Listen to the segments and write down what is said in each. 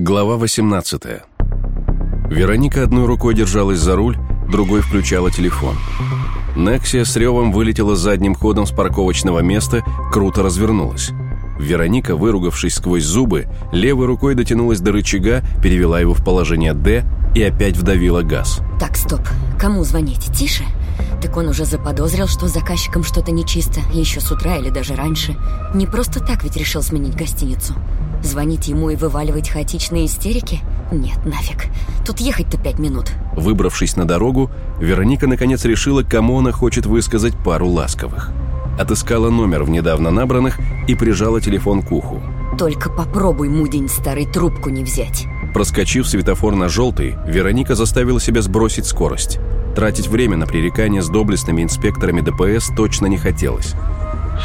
Глава 18 Вероника одной рукой держалась за руль, другой включала телефон. Нексия с ревом вылетела задним ходом с парковочного места, круто развернулась. Вероника, выругавшись сквозь зубы, левой рукой дотянулась до рычага, перевела его в положение «Д» и опять вдавила газ. Так, стоп. Кому звонить? Тише? Так он уже заподозрил, что с заказчиком что-то нечисто, еще с утра или даже раньше. Не просто так ведь решил сменить гостиницу. Звонить ему и вываливать хаотичные истерики? Нет, нафиг. Тут ехать-то пять минут. Выбравшись на дорогу, Вероника наконец решила, кому она хочет высказать пару ласковых. Отыскала номер в недавно набранных и прижала телефон к уху. Только попробуй, мудень старый, трубку не взять. Проскочив светофор на желтый, Вероника заставила себя сбросить скорость. Тратить время на пререкание с доблестными инспекторами ДПС точно не хотелось.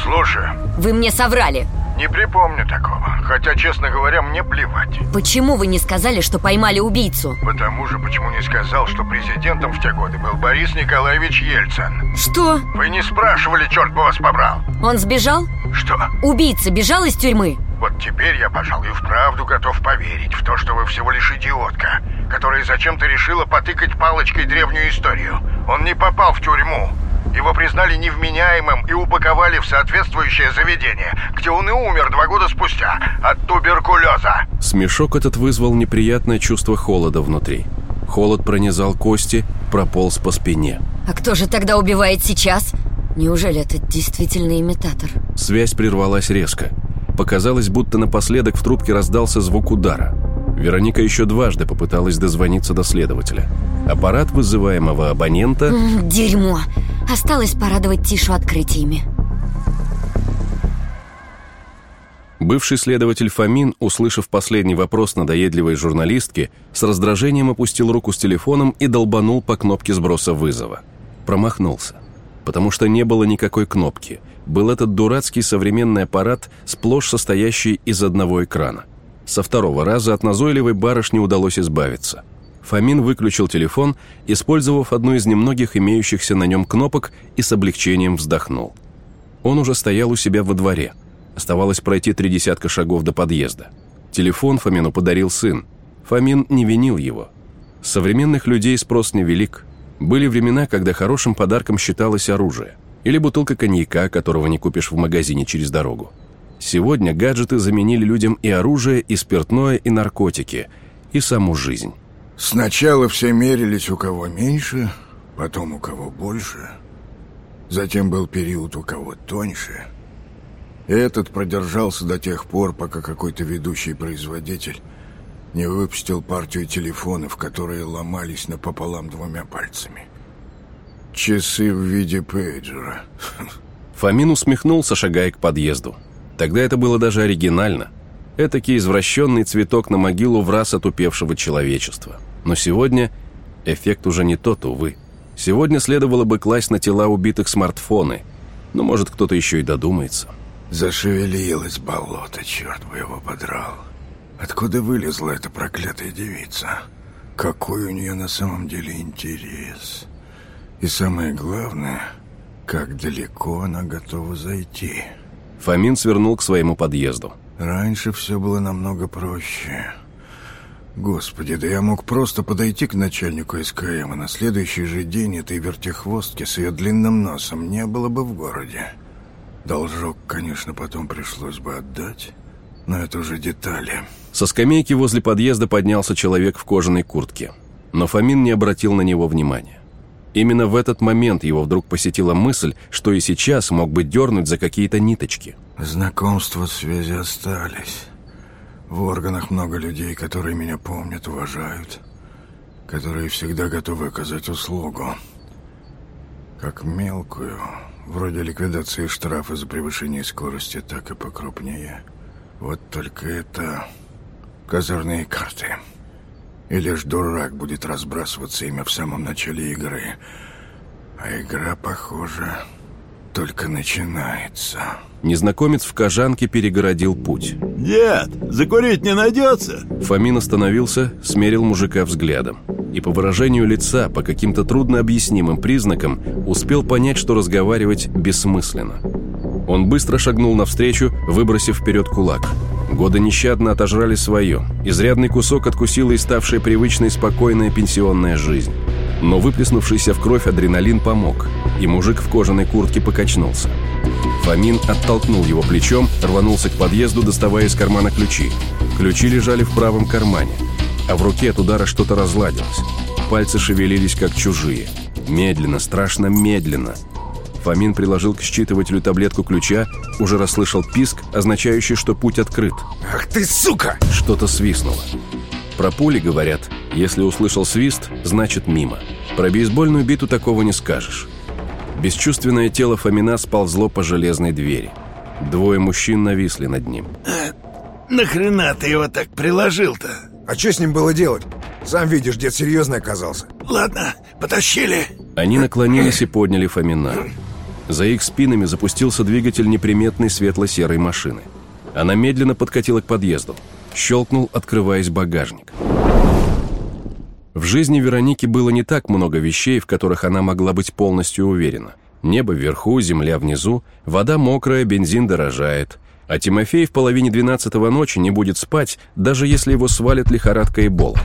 Слушай, Вы мне соврали. не припомню такого. Хотя, честно говоря, мне плевать. Почему вы не сказали, что поймали убийцу? Потому же, почему не сказал, что президентом в те годы был Борис Николаевич Ельцин. Что? Вы не спрашивали, черт бы вас побрал. Он сбежал? Что? Убийца бежал из тюрьмы? Вот теперь я, пожалуй, вправду готов поверить в то, что вы всего лишь идиотка, которая зачем-то решила потыкать палочкой древнюю историю. Он не попал в тюрьму. Его признали невменяемым и упаковали в соответствующее заведение, где он и умер два года спустя от туберкулеза. Смешок этот вызвал неприятное чувство холода внутри. Холод пронизал кости, прополз по спине. А кто же тогда убивает сейчас? Неужели это действительно имитатор? Связь прервалась резко. Показалось, будто напоследок в трубке раздался звук удара. Вероника еще дважды попыталась дозвониться до следователя. Аппарат вызываемого абонента... Дерьмо. Осталось порадовать Тишу открытиями. Бывший следователь Фомин, услышав последний вопрос надоедливой журналистки, с раздражением опустил руку с телефоном и долбанул по кнопке сброса вызова. Промахнулся. Потому что не было никакой кнопки. Был этот дурацкий современный аппарат, сплошь состоящий из одного экрана. Со второго раза от назойливой барышни удалось избавиться. Фомин выключил телефон, использовав одну из немногих имеющихся на нем кнопок и с облегчением вздохнул. Он уже стоял у себя во дворе. Оставалось пройти три десятка шагов до подъезда. Телефон Фомину подарил сын. Фомин не винил его. Современных людей спрос невелик. Были времена, когда хорошим подарком считалось оружие. Или бутылка коньяка, которого не купишь в магазине через дорогу. Сегодня гаджеты заменили людям и оружие, и спиртное, и наркотики, и саму жизнь. Сначала все мерились у кого меньше, потом у кого больше. Затем был период у кого тоньше. Этот продержался до тех пор, пока какой-то ведущий производитель не выпустил партию телефонов, которые ломались напополам двумя пальцами. Часы в виде пейджера. Фомин усмехнулся, шагая к подъезду. Тогда это было даже оригинально. Этакий извращенный цветок на могилу в раз отупевшего человечества. Но сегодня эффект уже не тот, увы. Сегодня следовало бы класть на тела убитых смартфоны. Но, может, кто-то еще и додумается. Зашевелилось болото, черт бы его подрал. Откуда вылезла эта проклятая девица? Какой у нее на самом деле интерес? И самое главное, как далеко она готова зайти? Фомин свернул к своему подъезду. Раньше все было намного проще. Господи, да я мог просто подойти к начальнику СКМ, и на следующий же день этой вертихвостки с ее длинным носом не было бы в городе. Должок, конечно, потом пришлось бы отдать, но это уже детали. Со скамейки возле подъезда поднялся человек в кожаной куртке. Но Фомин не обратил на него внимания. Именно в этот момент его вдруг посетила мысль, что и сейчас мог бы дернуть за какие-то ниточки. Знакомства, связи остались. В органах много людей, которые меня помнят, уважают, которые всегда готовы оказать услугу. Как мелкую, вроде ликвидации штрафа за превышение скорости, так и покрупнее. Вот только это козырные карты. И лишь дурак будет разбрасываться ими в самом начале игры. А игра, похоже, только начинается. Незнакомец в кожанке перегородил путь. Дед, закурить не найдется? Фомин остановился, смерил мужика взглядом. И по выражению лица, по каким-то трудно объяснимым признакам, успел понять, что разговаривать бессмысленно. Он быстро шагнул навстречу, выбросив вперед кулак. Годы нещадно отожрали свое. Изрядный кусок откусила и ставшая привычной спокойная пенсионная жизнь. Но выплеснувшийся в кровь адреналин помог, и мужик в кожаной куртке покачнулся. Фомин оттолкнул его плечом, рванулся к подъезду, доставая из кармана ключи. Ключи лежали в правом кармане, а в руке от удара что-то разладилось. Пальцы шевелились, как чужие. Медленно, страшно медленно – Фомин приложил к считывателю таблетку ключа, уже расслышал писк, означающий, что путь открыт. «Ах ты, сука!» Что-то свистнуло. Про пули говорят, если услышал свист, значит мимо. Про бейсбольную биту такого не скажешь. Бесчувственное тело Фомина сползло по железной двери. Двое мужчин нависли над ним. А, «Нахрена ты его так приложил-то?» «А что с ним было делать? Сам видишь, дед серьезный оказался». «Ладно, потащили». Они наклонились и подняли Фомина. За их спинами запустился двигатель неприметной светло-серой машины. Она медленно подкатила к подъезду. Щелкнул, открываясь багажник. В жизни Вероники было не так много вещей, в которых она могла быть полностью уверена. Небо вверху, земля внизу, вода мокрая, бензин дорожает. А Тимофей в половине двенадцатого ночи не будет спать, даже если его свалит лихорадка и бол.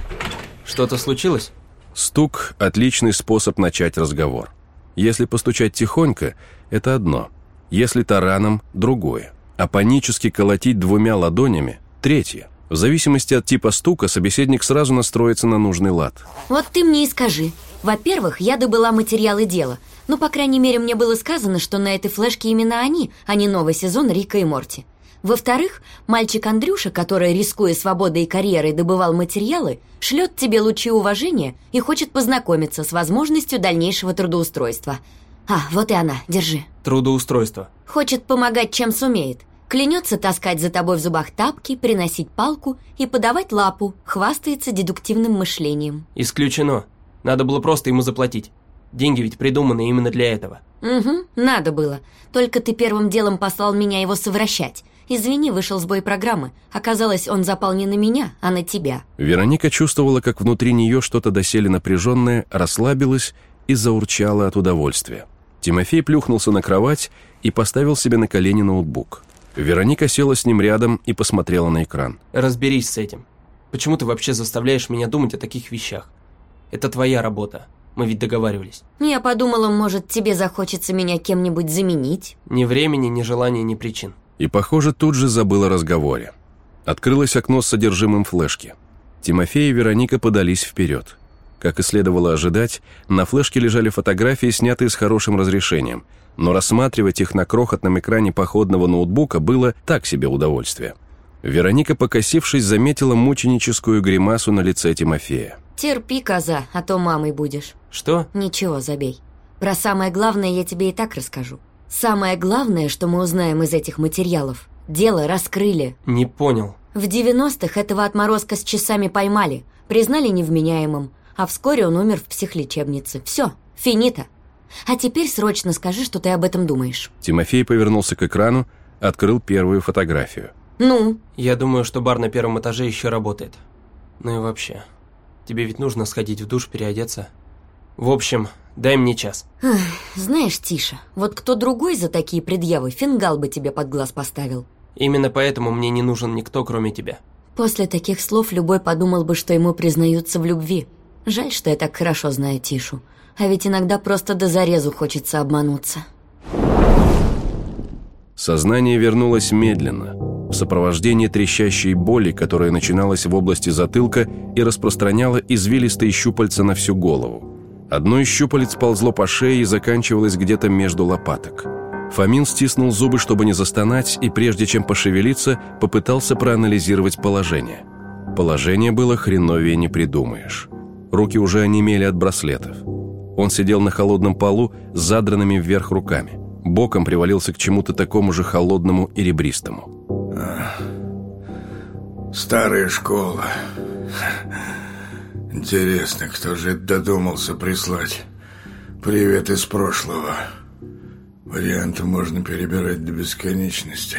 Что-то случилось? Стук – отличный способ начать разговор. Если постучать тихонько – это одно, если тараном – другое, а панически колотить двумя ладонями – третье. В зависимости от типа стука собеседник сразу настроится на нужный лад. Вот ты мне и скажи. Во-первых, я добыла материалы дела. Ну, по крайней мере, мне было сказано, что на этой флешке именно они, а не новый сезон Рика и Морти. Во-вторых, мальчик Андрюша, который, рискуя свободой и карьерой, добывал материалы, шлет тебе лучи уважения и хочет познакомиться с возможностью дальнейшего трудоустройства. А, вот и она, держи. Трудоустройство. Хочет помогать, чем сумеет. Клянется таскать за тобой в зубах тапки, приносить палку и подавать лапу, хвастается дедуктивным мышлением. Исключено. Надо было просто ему заплатить. Деньги ведь придуманы именно для этого. Угу, надо было. Только ты первым делом послал меня его совращать. Извини, вышел сбой программы. Оказалось, он запал не на меня, а на тебя. Вероника чувствовала, как внутри нее что-то доселе напряженное расслабилось и заурчало от удовольствия. Тимофей плюхнулся на кровать и поставил себе на колени ноутбук. Вероника села с ним рядом и посмотрела на экран. Разберись с этим. Почему ты вообще заставляешь меня думать о таких вещах? Это твоя работа. Мы ведь договаривались. Я подумала, может, тебе захочется меня кем-нибудь заменить? Ни времени, ни желания, ни причин. И, похоже, тут же забыл о разговоре. Открылось окно с содержимым флешки. Тимофей и Вероника подались вперед. Как и следовало ожидать, на флешке лежали фотографии, снятые с хорошим разрешением, но рассматривать их на крохотном экране походного ноутбука было так себе удовольствие. Вероника, покосившись, заметила мученическую гримасу на лице Тимофея. «Терпи, коза, а то мамой будешь». «Что?» «Ничего, забей. Про самое главное я тебе и так расскажу. Самое главное, что мы узнаем из этих материалов, дело раскрыли. Не понял. В 90-х этого отморозка с часами поймали, признали невменяемым, а вскоре он умер в психлечебнице. Все, финита. А теперь срочно скажи, что ты об этом думаешь. Тимофей повернулся к экрану, открыл первую фотографию. Ну? Я думаю, что бар на первом этаже еще работает. Ну и вообще, тебе ведь нужно сходить в душ, переодеться. В общем, дай мне час. Ах, знаешь, Тиша, вот кто другой за такие предъявы фингал бы тебе под глаз поставил. Именно поэтому мне не нужен никто, кроме тебя. После таких слов любой подумал бы, что ему признаются в любви. Жаль, что я так хорошо знаю Тишу. А ведь иногда просто до зарезу хочется обмануться. Сознание вернулось медленно, в сопровождении трещащей боли, которая начиналась в области затылка и распространяла извилистые щупальца на всю голову. Одно из щупалец ползло по шее и заканчивалось где-то между лопаток. Фомин стиснул зубы, чтобы не застонать, и прежде чем пошевелиться, попытался проанализировать положение. Положение было хреновее не придумаешь. Руки уже онемели от браслетов. Он сидел на холодном полу с задранными вверх руками. Боком привалился к чему-то такому же холодному и ребристому. Старая школа. Интересно, кто же додумался прислать привет из прошлого? Варианты можно перебирать до бесконечности.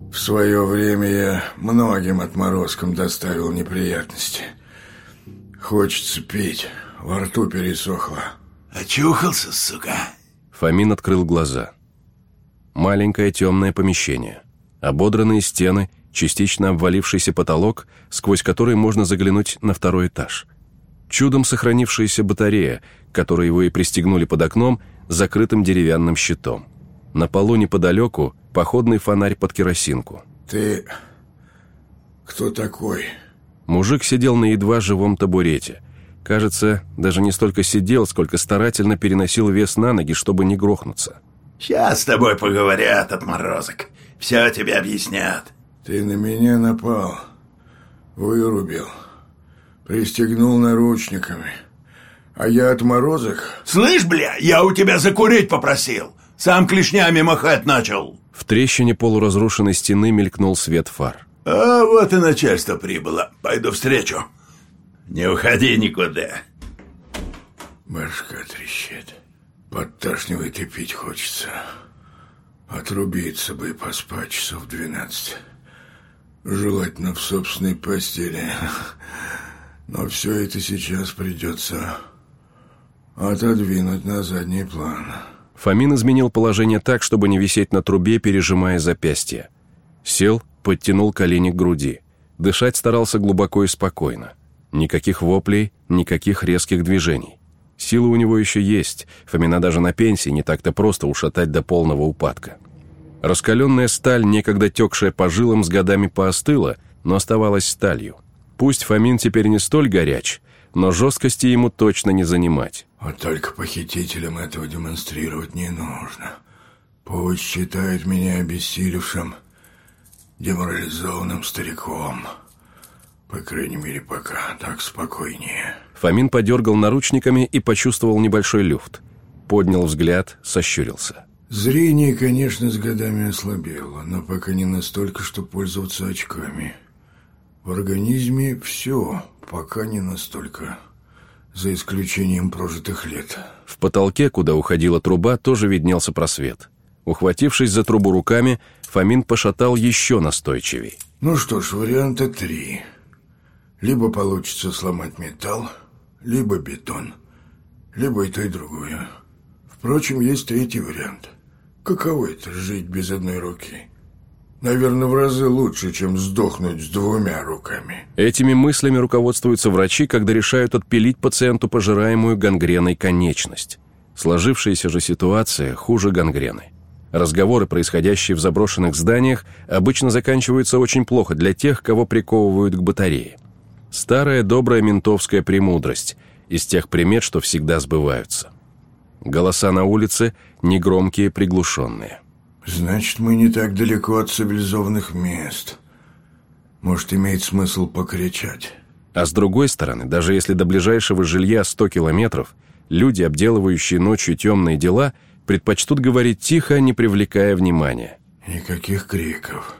В свое время я многим отморозкам доставил неприятности. Хочется пить, во рту пересохло. Очухался, сука. Фомин открыл глаза. Маленькое темное помещение, ободранные стены частично обвалившийся потолок, сквозь который можно заглянуть на второй этаж. Чудом сохранившаяся батарея, которой его и пристегнули под окном, закрытым деревянным щитом. На полу неподалеку походный фонарь под керосинку. Ты кто такой? Мужик сидел на едва живом табурете. Кажется, даже не столько сидел, сколько старательно переносил вес на ноги, чтобы не грохнуться. Сейчас с тобой поговорят, отморозок. Все тебе объяснят. Ты на меня напал. Вырубил. Пристегнул наручниками. А я отморозок? Слышь, бля, я у тебя закурить попросил. Сам клешнями махать начал. В трещине полуразрушенной стены мелькнул свет фар. А вот и начальство прибыло. Пойду встречу. Не уходи никуда. Башка трещит. Подташнивает и пить хочется. Отрубиться бы и поспать часов двенадцать. Желательно в собственной постели. Но все это сейчас придется отодвинуть на задний план. Фомин изменил положение так, чтобы не висеть на трубе, пережимая запястье. Сел, подтянул колени к груди. Дышать старался глубоко и спокойно. Никаких воплей, никаких резких движений. Силы у него еще есть. Фомина даже на пенсии не так-то просто ушатать до полного упадка. Раскаленная сталь, некогда текшая по жилам, с годами поостыла, но оставалась сталью. Пусть Фомин теперь не столь горяч, но жесткости ему точно не занимать. Вот только похитителям этого демонстрировать не нужно. Пусть считают меня обессилевшим, деморализованным стариком. По крайней мере, пока так спокойнее. Фомин подергал наручниками и почувствовал небольшой люфт. Поднял взгляд, сощурился. Зрение, конечно, с годами ослабело, но пока не настолько, что пользоваться очками. В организме все, пока не настолько, за исключением прожитых лет. В потолке, куда уходила труба, тоже виднелся просвет. Ухватившись за трубу руками, Фомин пошатал еще настойчивей. Ну что ж, варианта три. Либо получится сломать металл, либо бетон, либо и то, и другое. Впрочем, есть третий вариант. Каково это жить без одной руки? Наверное, в разы лучше, чем сдохнуть с двумя руками. Этими мыслями руководствуются врачи, когда решают отпилить пациенту пожираемую гангреной конечность. Сложившаяся же ситуация хуже гангрены. Разговоры, происходящие в заброшенных зданиях, обычно заканчиваются очень плохо для тех, кого приковывают к батарее. Старая добрая ментовская премудрость из тех примет, что всегда сбываются. Голоса на улице негромкие, приглушенные. Значит, мы не так далеко от цивилизованных мест. Может, имеет смысл покричать. А с другой стороны, даже если до ближайшего жилья 100 километров, люди, обделывающие ночью темные дела, предпочтут говорить тихо, не привлекая внимания. Никаких криков.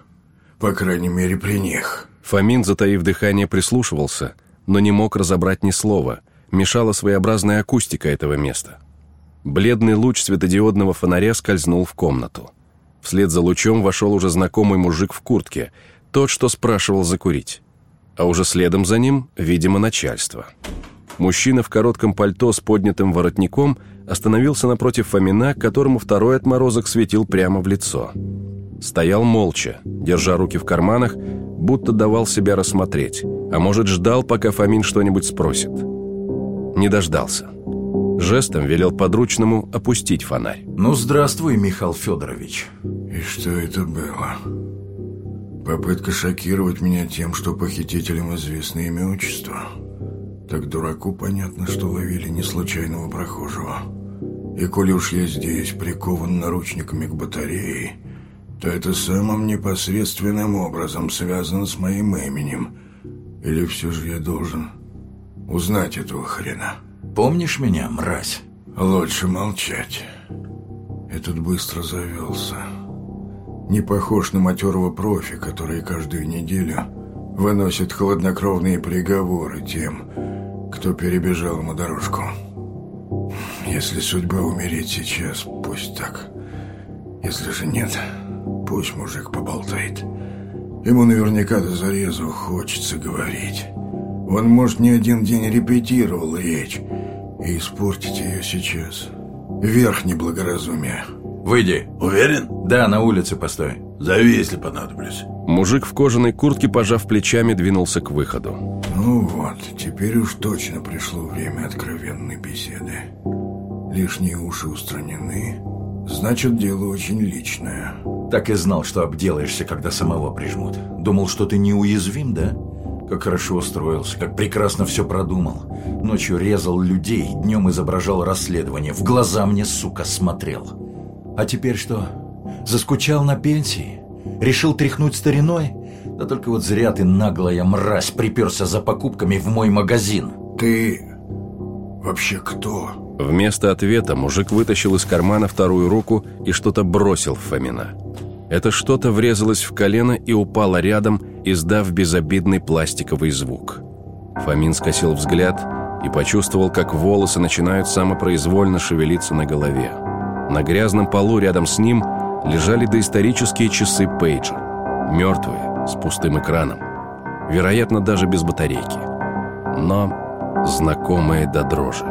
По крайней мере, при них. Фомин, затаив дыхание, прислушивался, но не мог разобрать ни слова. Мешала своеобразная акустика этого места. Бледный луч светодиодного фонаря скользнул в комнату. Вслед за лучом вошел уже знакомый мужик в куртке, тот, что спрашивал закурить. А уже следом за ним, видимо, начальство. Мужчина в коротком пальто с поднятым воротником остановился напротив Фомина, которому второй отморозок светил прямо в лицо. Стоял молча, держа руки в карманах, будто давал себя рассмотреть, а может, ждал, пока Фомин что-нибудь спросит. Не дождался. Жестом велел подручному опустить фонарь. Ну, здравствуй, Михаил Федорович. И что это было? Попытка шокировать меня тем, что похитителям известно имя отчество. Так дураку понятно, что ловили не случайного прохожего. И коли уж я здесь прикован наручниками к батарее, то это самым непосредственным образом связано с моим именем. Или все же я должен узнать этого хрена? Помнишь меня, мразь? Лучше молчать. Этот быстро завелся. Не похож на матерого профи, который каждую неделю выносит хладнокровные приговоры тем, кто перебежал ему дорожку. Если судьба умереть сейчас, пусть так. Если же нет, пусть мужик поболтает. Ему наверняка до зарезу хочется говорить. Он, может, не один день репетировал речь и испортить ее сейчас. Верх неблагоразумия. Выйди. Уверен? Да, на улице постой. Зови, если понадоблюсь. Мужик в кожаной куртке, пожав плечами, двинулся к выходу. Ну вот, теперь уж точно пришло время откровенной беседы. Лишние уши устранены, значит, дело очень личное. Так и знал, что обделаешься, когда самого прижмут. Думал, что ты неуязвим, да? Как хорошо устроился, как прекрасно все продумал. Ночью резал людей, днем изображал расследование. В глаза мне, сука, смотрел. А теперь что? Заскучал на пенсии? Решил тряхнуть стариной? Да только вот зря ты, наглая мразь, приперся за покупками в мой магазин. Ты вообще кто? Вместо ответа мужик вытащил из кармана вторую руку и что-то бросил в Фомина. Это что-то врезалось в колено и упало рядом, издав безобидный пластиковый звук. Фомин скосил взгляд и почувствовал, как волосы начинают самопроизвольно шевелиться на голове. На грязном полу рядом с ним лежали доисторические часы пейджер. Мертвые, с пустым экраном. Вероятно, даже без батарейки. Но знакомые до дрожи.